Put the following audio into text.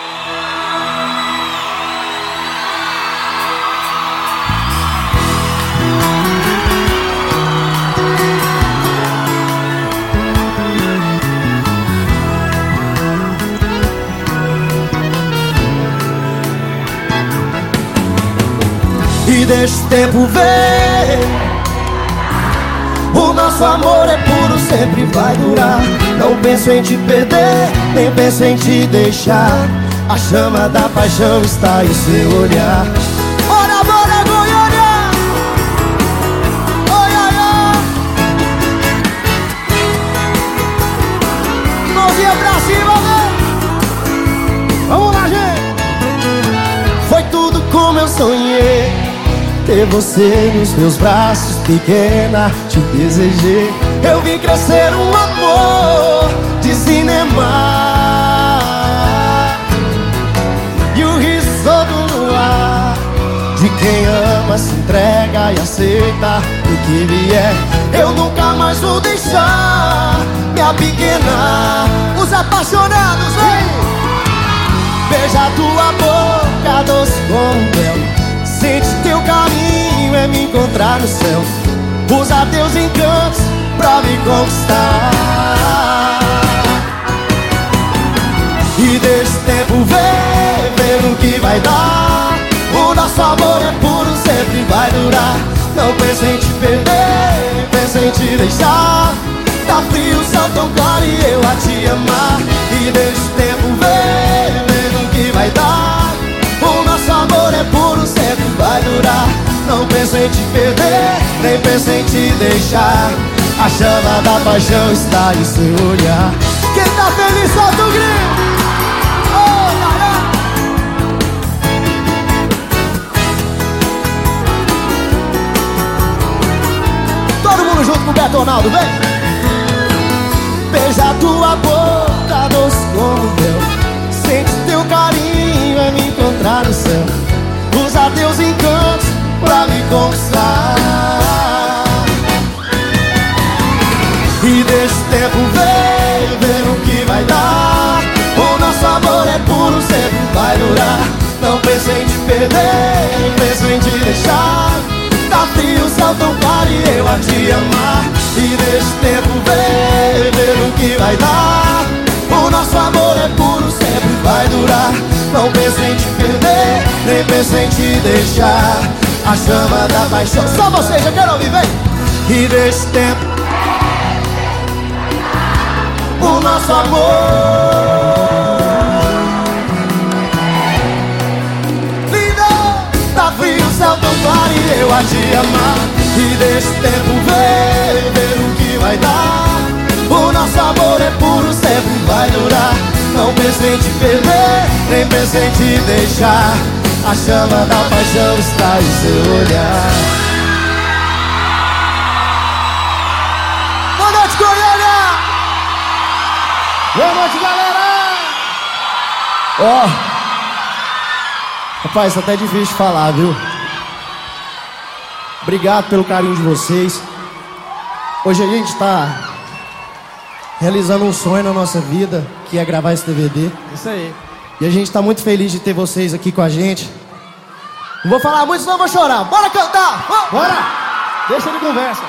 E deixa o tempo ver O nosso amor é puro, sempre vai durar. Não penso em te perder, nem penso em te deixar A chama da paixão está em seu olhar Bora, bora, Goiânia! Oi, oi, oi! Mãozinha pra cima, né? Vamos lá, gente! Foi tudo como eu sonhei ter você nos meus braços, pequena, te desejei. Eu vi crescer um amor quem ama, se entrega e aceita o que vier. Eu nunca mais vou deixar minha pequena. Os apaixonados, vem! Beija tua boca, doce como mel. Sente teu caminho é me encontrar no céu Usa teus encantos pra me conquistar E o tempo ver, ver o que vai dar amor é puro, sempre vai durar. Não pensa em te perder, pensa em te deixar. Tá frio, o céu tão claro e eu a te amar. E deixa o tempo ver, ver o que vai dar. O nosso amor é puro, sempre vai durar. Não penso em te perder, nem penso em te deixar. A chama da paixão está em seu olhar mundo junto com o Beto Ronaldo, vem! Beija tua boca, doce como mel. Sente teu carinho, é me encontrar no céu. Usa teus encantos pra me conquistar E deixa o tempo ver, ver o que vai dar. O nosso amor é puro, sempre vai durar. Não penso em te perder, penso em te deixar frio, o céu tão claro e eu a te amar. E deixa o tempo ver, ver o que vai dar. O nosso amor é puro, sempre vai durar. Não penso em te perder, nem penso em te deixar. A chama da paixão. Só vocês, eu quero ouvir, vem! E deixa o tempo O nosso amor. Tá frio, céu tão claro e eu a te amar E o tempo ver, ver o que vai dar O nosso amor é puro, sempre vai durar Não penso em te perder, nem penso em te deixar A chama da paixão está em seu olhar Boa noite, Goiânia! Boa noite, galera! Ó... Rapaz, isso é até difícil falar, viu? Obrigado pelo carinho de vocês. Hoje a gente está realizando um sonho na nossa vida, que é gravar esse DVD. Isso aí. E a gente está muito feliz de ter vocês aqui com a gente. Não vou falar muito, senão eu vou chorar. Bora cantar! Bora! Deixa de conversa.